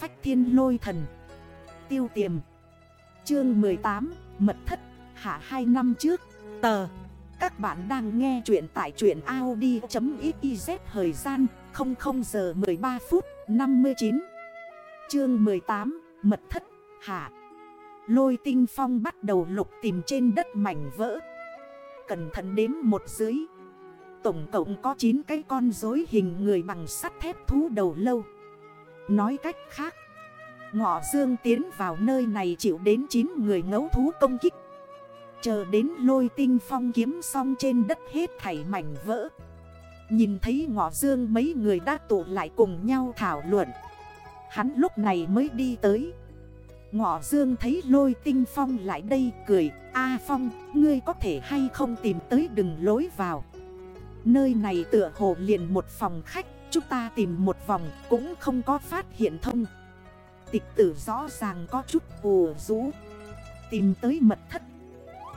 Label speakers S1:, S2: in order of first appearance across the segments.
S1: phách thiên lôi thần. Tiêu tiềm. Chương 18 Mật thất. Hạ 2 năm trước. Tờ. Các bạn đang nghe chuyện tại chuyện Audi.xyz Thời gian 00 giờ 13 phút 59 Chương 18 Mật thất. Hạ. Lôi tinh phong bắt đầu lục tìm trên đất mảnh vỡ. Cẩn thận đếm một dưới. Tổng cộng có 9 cái con dối hình người bằng sắt thép thú đầu lâu. Nói cách khác Ngọ Dương tiến vào nơi này chịu đến 9 người ngấu thú công kích. Chờ đến lôi tinh phong kiếm xong trên đất hết thảy mảnh vỡ. Nhìn thấy ngọ Dương mấy người đã tụ lại cùng nhau thảo luận. Hắn lúc này mới đi tới. Ngọ Dương thấy lôi tinh phong lại đây cười A Phong, ngươi có thể hay không tìm tới đừng lối vào? Nơi này tựa hồ liền một phòng khách. Chúng ta tìm một vòng cũng không có phát hiện thông. Tịch tử rõ ràng có chút ồ rũ Tìm tới mật thất.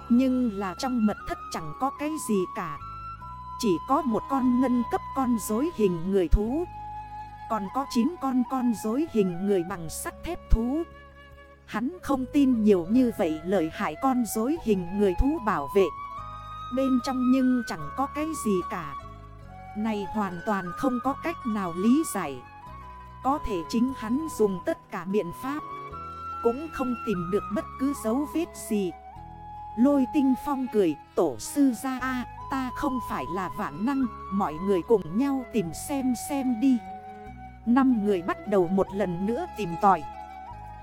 S1: Nhưng là trong mật thất chẳng có cái gì cả. Chỉ có một con ngân cấp con dối hình người thú. Còn có 9 con con dối hình người bằng sắt thép thú. Hắn không tin nhiều như vậy lợi hại con dối hình người thú bảo vệ. Bên trong nhưng chẳng có cái gì cả. Này hoàn toàn không có cách nào lý giải. Có thể chính hắn dùng tất cả biện pháp. Cũng không tìm được bất cứ dấu vết gì. Lôi tinh phong cười, Tổ sư ra a, Ta không phải là vạn năng, Mọi người cùng nhau tìm xem xem đi. Năm người bắt đầu một lần nữa tìm tòi.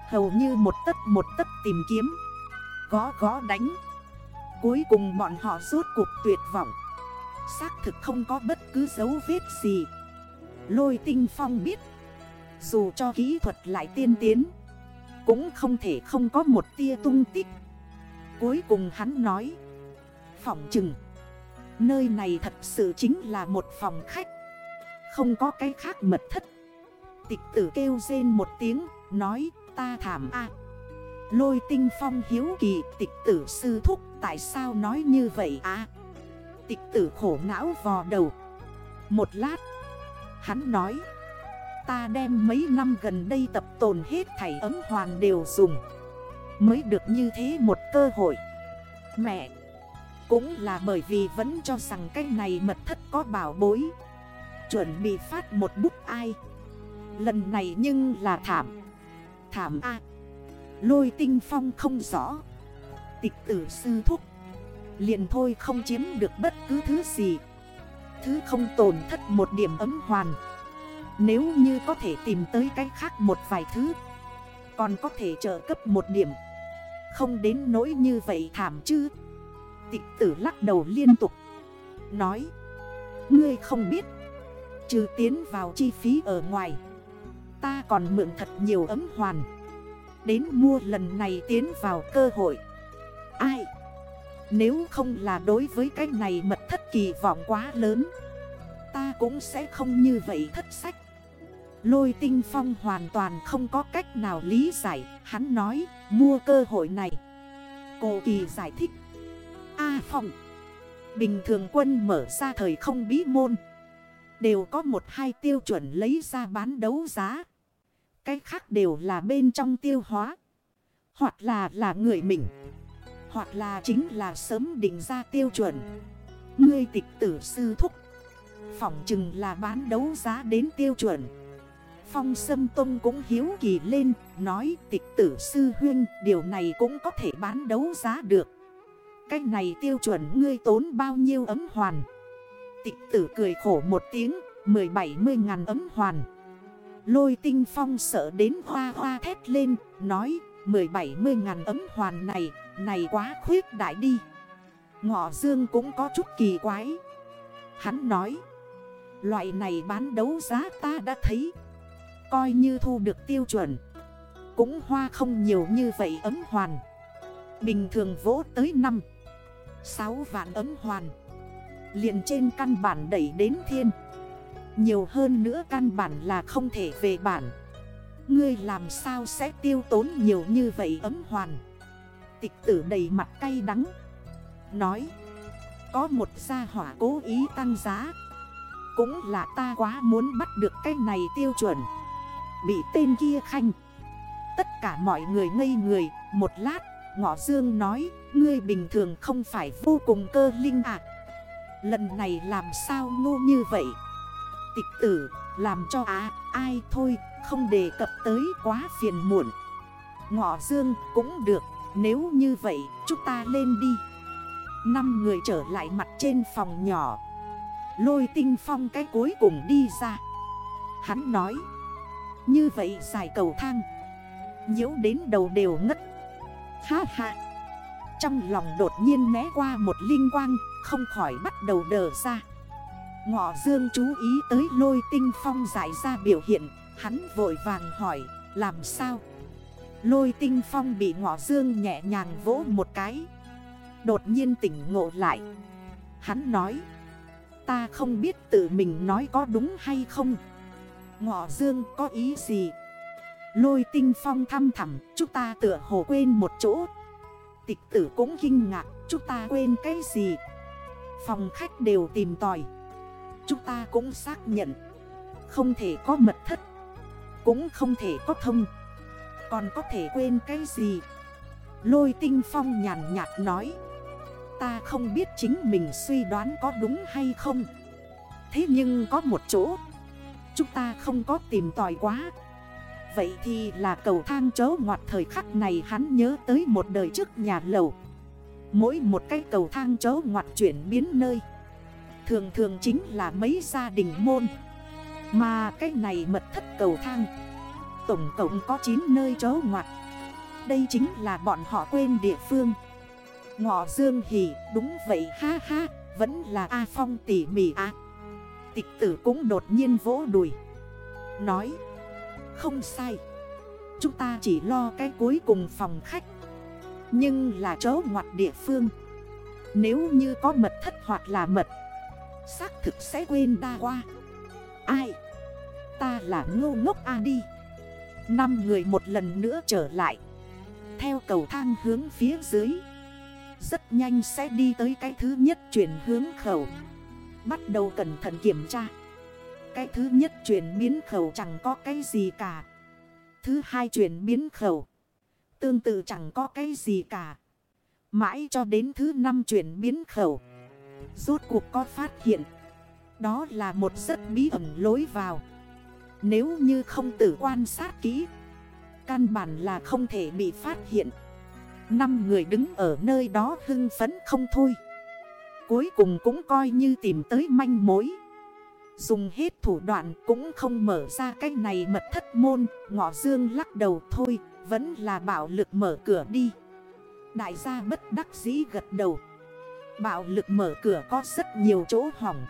S1: Hầu như một tấc một tấc tìm kiếm. Gó gó đánh. Cuối cùng bọn họ rốt cuộc tuyệt vọng. Xác thực không có bất cứ dấu vết gì. Lôi tinh phong biết, Dù cho kỹ thuật lại tiên tiến, Cũng không thể không có một tia tung tích. Cuối cùng hắn nói, Phòng chừng, Nơi này thật sự chính là một phòng khách, Không có cái khác mật thất. Tịch tử kêu rên một tiếng, Nói, ta thảm a. Lôi tinh phong hiếu kỳ, tịch tử sư thúc, Tại sao nói như vậy à Tịch tử khổ não vò đầu. Một lát, Hắn nói, Ta đem mấy năm gần đây tập tồn hết thảy ấm hoàn đều dùng. Mới được như thế một cơ hội. Mẹ, Cũng là bởi vì vẫn cho rằng cái này mật thất có bảo bối. Chuẩn bị phát một bút ai. Lần này nhưng là thảm. Thảm A. Lôi tinh phong không rõ. Tịch tử sư thúc liền thôi không chiếm được bất cứ thứ gì. Thứ không tổn thất một điểm ấm hoàn. Nếu như có thể tìm tới cái khác một vài thứ, Còn có thể trợ cấp một điểm. Không đến nỗi như vậy thảm chứ. Tịch tử lắc đầu liên tục, Nói, Ngươi không biết, Trừ tiến vào chi phí ở ngoài, Ta còn mượn thật nhiều ấm hoàn. Đến mua lần này tiến vào cơ hội. Nếu không là đối với cái này mật thất kỳ vọng quá lớn, Ta cũng sẽ không như vậy thất sách. Lôi tinh phong hoàn toàn không có cách nào lý giải, Hắn nói, mua cơ hội này. Cô kỳ giải thích, A phong, Bình thường quân mở ra thời không bí môn, Đều có một hai tiêu chuẩn lấy ra bán đấu giá. Cái khác đều là bên trong tiêu hóa, Hoặc là là người mình. Hoặc là chính là sớm định ra tiêu chuẩn. Ngươi tịch tử sư thúc, Phỏng chừng là bán đấu giá đến tiêu chuẩn. Phong Sâm Tông cũng hiếu kỳ lên, Nói, tịch tử sư huyên Điều này cũng có thể bán đấu giá được. Cách này tiêu chuẩn ngươi tốn bao nhiêu ấm hoàn? Tịch tử cười khổ một tiếng 17-10 ngàn ấm hoàn. Lôi tinh phong sợ đến hoa hoa thét lên, Nói 17-10 ngàn ấm hoàn này Này quá khuyết đại đi. Ngọ dương cũng có chút kỳ quái. Hắn nói, Loại này bán đấu giá ta đã thấy, Coi như thu được tiêu chuẩn, Cũng hoa không nhiều như vậy ấm hoàn. Bình thường vỗ tới 5 6 vạn ấm hoàn, liền trên căn bản đẩy đến thiên. Nhiều hơn nữa căn bản là không thể về bản. Ngươi làm sao sẽ tiêu tốn nhiều như vậy ấm hoàn? Tịch tử đầy mặt cay đắng. Nói, Có một gia hỏa cố ý tăng giá. Cũng là ta quá muốn bắt được cái này tiêu chuẩn. Bị tên kia khanh. Tất cả mọi người ngây người. Một lát, Ngọ Dương nói, Ngươi bình thường không phải vô cùng cơ linh à? Lần này làm sao ngu như vậy? Tịch tử, Làm cho á, ai thôi? Không đề cập tới quá phiền muộn. Ngọ Dương cũng được, Nếu như vậy, chúng ta lên đi. Năm người trở lại mặt trên phòng nhỏ. Lôi tinh phong cái cuối cùng đi ra. Hắn nói, Như vậy dài cầu thang. Nhiễu đến đầu đều ngất. Ha ha. Trong lòng đột nhiên né qua một linh quang, Không khỏi bắt đầu đờ ra. Ngọ dương chú ý tới lôi tinh phong giải ra biểu hiện. Hắn vội vàng hỏi, Làm sao? Lôi tinh phong bị ngọ dương nhẹ nhàng vỗ một cái. Đột nhiên tỉnh ngộ lại. Hắn nói, Ta không biết tự mình nói có đúng hay không. Ngọ dương có ý gì? Lôi tinh phong thăm thẳm, Chúng ta tựa hồ quên một chỗ. Tịch tử cũng kinh ngạc, Chúng ta quên cái gì? Phòng khách đều tìm tòi. Chúng ta cũng xác nhận, Không thể có mật thất. Cũng không thể có thông. Còn có thể quên cái gì? Lôi tinh phong nhàn nhạt nói. Ta không biết chính mình suy đoán có đúng hay không. Thế nhưng có một chỗ, Chúng ta không có tìm tòi quá. Vậy thì là cầu thang chớ ngoặt thời khắc này hắn nhớ tới một đời trước nhà lầu. Mỗi một cái cầu thang chớ ngoặt chuyển biến nơi. Thường thường chính là mấy gia đình môn. Mà cái này mật thất cầu thang. Tổng cộng có 9 nơi chớ ngoặt. Đây chính là bọn họ quên địa phương. Ngọ dương Hỷ đúng vậy, ha ha, Vẫn là A Phong tỉ mỉ á Tịch tử cũng đột nhiên vỗ đùi. Nói, Không sai. Chúng ta chỉ lo cái cuối cùng phòng khách. Nhưng là chớ ngoặt địa phương. Nếu như có mật thất hoặc là mật, Xác thực sẽ quên đa qua. Ta là ngô ngốc A đi. Năm người một lần nữa trở lại. Theo cầu thang hướng phía dưới. Rất nhanh sẽ đi tới cái thứ nhất chuyển hướng khẩu. Bắt đầu cẩn thận kiểm tra. Cái thứ nhất chuyển biến khẩu chẳng có cái gì cả. Thứ hai chuyển biến khẩu. Tương tự chẳng có cái gì cả. Mãi cho đến thứ năm chuyển biến khẩu. Rốt cuộc có phát hiện. Đó là một rất bí ẩn lối vào. Nếu như không tự quan sát kỹ, Căn bản là không thể bị phát hiện. Năm người đứng ở nơi đó hưng phấn không thôi. Cuối cùng cũng coi như tìm tới manh mối. Dùng hết thủ đoạn cũng không mở ra cái này mật thất môn. Ngọ dương lắc đầu thôi, Vẫn là bạo lực mở cửa đi. Đại gia bất đắc dĩ gật đầu. Bạo lực mở cửa có rất nhiều chỗ hỏng.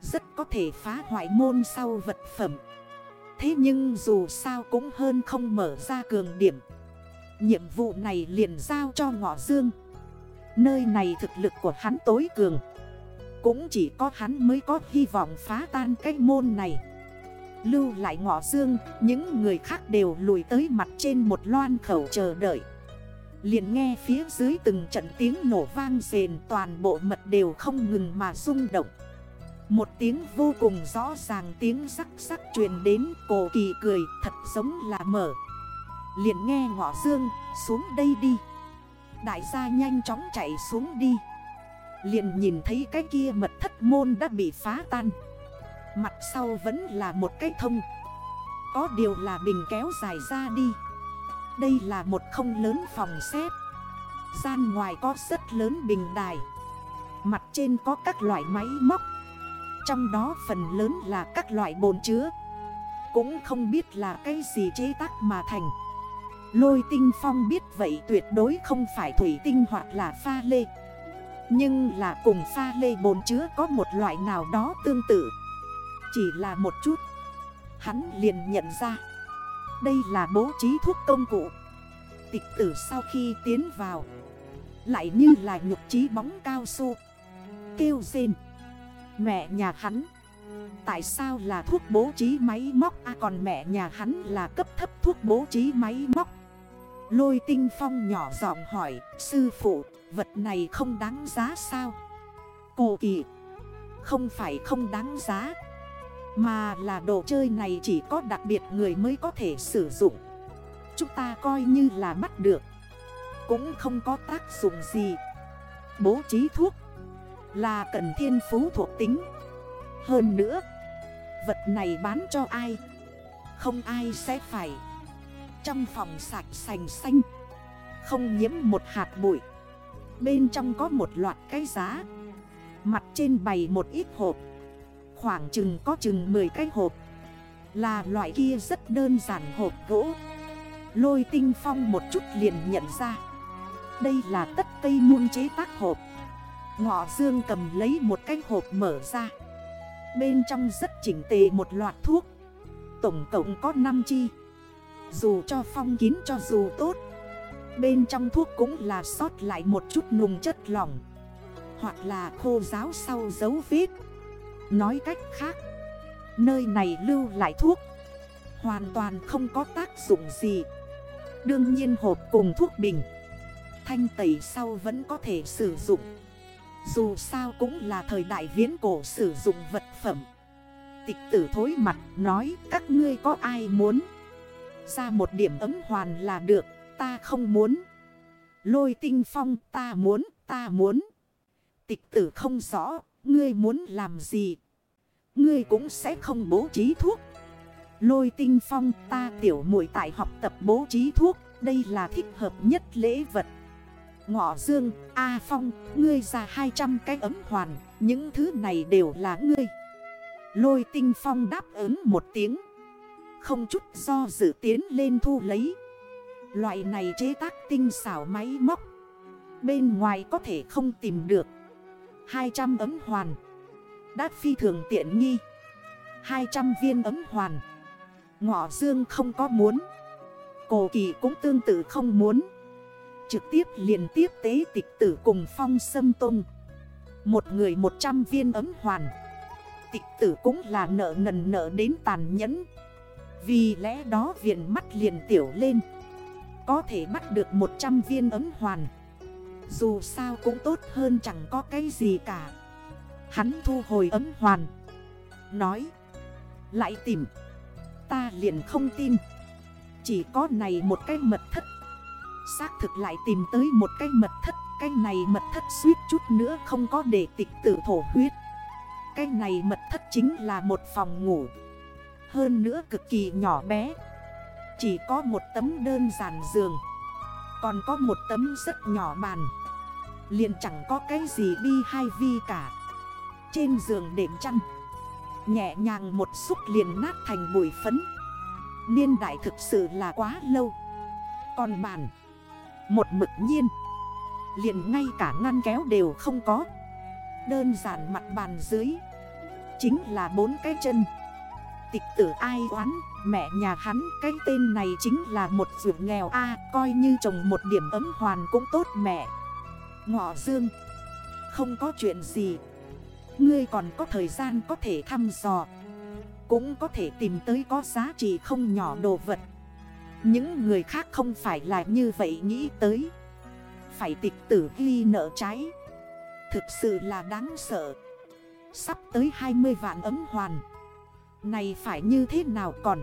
S1: Rất có thể phá hoại môn sau vật phẩm. Thế nhưng dù sao cũng hơn không mở ra cường điểm. Nhiệm vụ này liền giao cho ngọ dương. Nơi này thực lực của hắn tối cường. Cũng chỉ có hắn mới có hy vọng phá tan cái môn này. Lưu lại ngọ dương, Những người khác đều lùi tới mặt trên một loan khẩu chờ đợi. Liền nghe phía dưới từng trận tiếng nổ vang rền, Toàn bộ mật đều không ngừng mà rung động. Một tiếng vô cùng rõ ràng tiếng sắc sắc truyền đến, Cổ kỳ cười thật giống là mở. Liền nghe ngọ dương, xuống đây đi. Đại gia nhanh chóng chạy xuống đi. Liền nhìn thấy cái kia mật thất môn đã bị phá tan. Mặt sau vẫn là một cái thông. Có điều là bình kéo dài ra đi. Đây là một không lớn phòng xếp. Gian ngoài có rất lớn bình đài. Mặt trên có các loại máy móc. Trong đó phần lớn là các loại bồn chứa. Cũng không biết là cái gì chế tác mà thành. Lôi tinh phong biết vậy tuyệt đối không phải thủy tinh hoặc là pha lê. Nhưng là cùng pha lê bồn chứa có một loại nào đó tương tự. Chỉ là một chút. Hắn liền nhận ra. Đây là bố trí thuốc công cụ. Tịch tử sau khi tiến vào. Lại như là nhục trí bóng cao su. Kêu rên. Mẹ nhà hắn. Tại sao là thuốc bố trí máy móc? À còn mẹ nhà hắn là cấp thấp thuốc bố trí máy móc. Lôi tinh phong nhỏ giọng hỏi, Sư phụ, vật này không đáng giá sao? Cổ kỳ Không phải không đáng giá, Mà là đồ chơi này chỉ có đặc biệt người mới có thể sử dụng. Chúng ta coi như là bắt được, Cũng không có tác dụng gì. Bố trí thuốc là cần thiên phú thuộc tính. Hơn nữa, Vật này bán cho ai? Không ai sẽ phải. Trong phòng sạch sành xanh, Không nhiễm một hạt bụi. Bên trong có một loạt cái giá. Mặt trên bày một ít hộp. Khoảng chừng có chừng 10 cái hộp. Là loại kia rất đơn giản hộp gỗ. Lôi tinh phong một chút liền nhận ra. Đây là tất cây muôn chế tác hộp. Ngọ dương cầm lấy một cái hộp mở ra. Bên trong rất chỉnh tề một loạt thuốc. Tổng cộng có 5 chi. Dù cho phong kín cho dù tốt. Bên trong thuốc cũng là sót lại một chút nùng chất lỏng. Hoặc là khô giáo sau dấu vết. Nói cách khác, Nơi này lưu lại thuốc Hoàn toàn không có tác dụng gì. Đương nhiên hộp cùng thuốc bình, Thanh tẩy sau vẫn có thể sử dụng. Dù sao cũng là thời đại viễn cổ sử dụng vật phẩm. Tịch tử thối mặt nói, các ngươi có ai muốn? Ra một điểm ấm hoàn là được, ta không muốn. Lôi tinh phong, ta muốn ta muốn. Tịch tử không rõ, Ngươi muốn làm gì? Ngươi cũng sẽ không bố trí thuốc. Lôi tinh phong, ta tiểu muội tại học tập bố trí thuốc, Đây là thích hợp nhất lễ vật. Ngọ dương, A Phong, Ngươi ra 200 cái ấm hoàn, Những thứ này đều là ngươi. Lôi tinh phong đáp ứng một tiếng. Không chút do dự tiến lên thu lấy. Loại này chế tác tinh xảo máy móc, Bên ngoài có thể không tìm được. 200 ấm hoàn, Đã phi thường tiện nghi. 200 viên ấm hoàn, Ngọ dương không có muốn. Cổ kỳ cũng tương tự không muốn. Trực tiếp liền tiếp tế tịch tử cùng phong sâm tung Một người 100 viên ấm hoàn. Tịch tử cũng là nợ nần nợ đến tàn nhẫn. Vì lẽ đó viện mắt liền tiểu lên. Có thể bắt được 100 viên ấm hoàn. Dù sao cũng tốt hơn chẳng có cái gì cả. Hắn thu hồi ấm hoàn. Nói, Lại tìm. Ta liền không tin. Chỉ có này một cái mật thất Xác thực lại tìm tới một cái mật thất. Cái này mật thất suýt chút nữa không có để tịch tử thổ huyết. Cái này mật thất chính là một phòng ngủ. Hơn nữa cực kỳ nhỏ bé. Chỉ có một tấm đơn giản giường. Còn có một tấm rất nhỏ bàn. Liền chẳng có cái gì bi hay vi cả. Trên giường đệm chăn. Nhẹ nhàng một xúc liền nát thành bụi phấn. Niên đại thực sự là quá lâu. Còn bàn. Một mực nhiên. Liền ngay cả ngăn kéo đều không có. Đơn giản mặt bàn dưới. Chính là bốn cái chân. Tịch tử ai oán, Mẹ nhà hắn, cái tên này chính là một ruột nghèo A, Coi như chồng một điểm ấm hoàn cũng tốt mẹ. Ngọ dương, Không có chuyện gì. Ngươi còn có thời gian có thể thăm dò. Cũng có thể tìm tới có giá trị không nhỏ đồ vật. Những người khác không phải là như vậy nghĩ tới. Phải tịch tử ghi nợ trái. Thực sự là đáng sợ. Sắp tới 20 vạn ấm hoàn. Này phải như thế nào còn?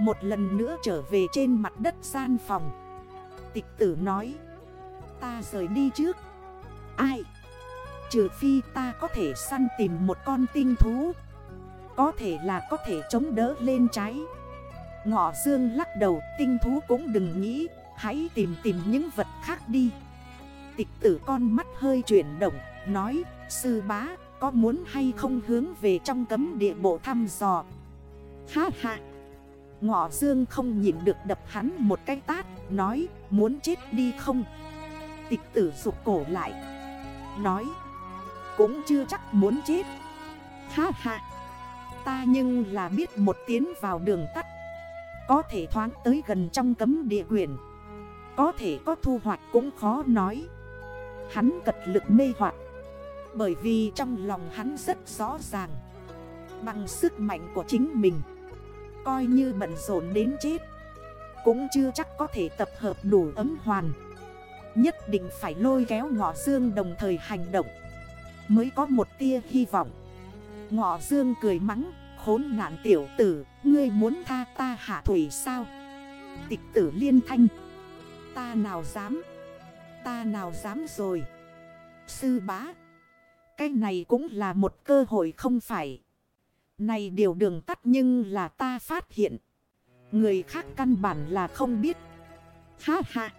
S1: Một lần nữa trở về trên mặt đất gian phòng. Tịch tử nói, Ta rời đi trước. Ai? Trừ phi ta có thể săn tìm một con tinh thú. Có thể là có thể chống đỡ lên trái. Ngọ dương lắc đầu, tinh thú cũng đừng nghĩ, Hãy tìm tìm những vật khác đi. Tịch tử con mắt hơi chuyển động, Nói, sư bá, có muốn hay không hướng về trong cấm địa bộ thăm dò? Ha ha. Ngọ dương không nhìn được đập hắn một cái tát, Nói, muốn chết đi không? Tịch tử rụt cổ lại, Nói, cũng chưa chắc muốn chết. Ha ha. Ta nhưng là biết một tiến vào đường tắt có thể thoáng tới gần trong cấm địa quyền. Có thể có thu hoạch cũng khó nói. Hắn cật lực mê hoặc. Bởi vì trong lòng hắn rất rõ ràng. Bằng sức mạnh của chính mình. Coi như bận rộn đến chết. Cũng chưa chắc có thể tập hợp đủ ấm hoàn. Nhất định phải lôi kéo ngọ dương đồng thời hành động. Mới có một tia hy vọng. Ngọ dương cười mắng khốn nạn tiểu tử, Ngươi muốn tha ta hạ thủy sao? Tịch tử liên thanh. Ta nào dám? Ta nào dám rồi? Sư bá, Cái này cũng là một cơ hội không phải. Này điều đường tắt nhưng là ta phát hiện. Người khác căn bản là không biết. Ha ha.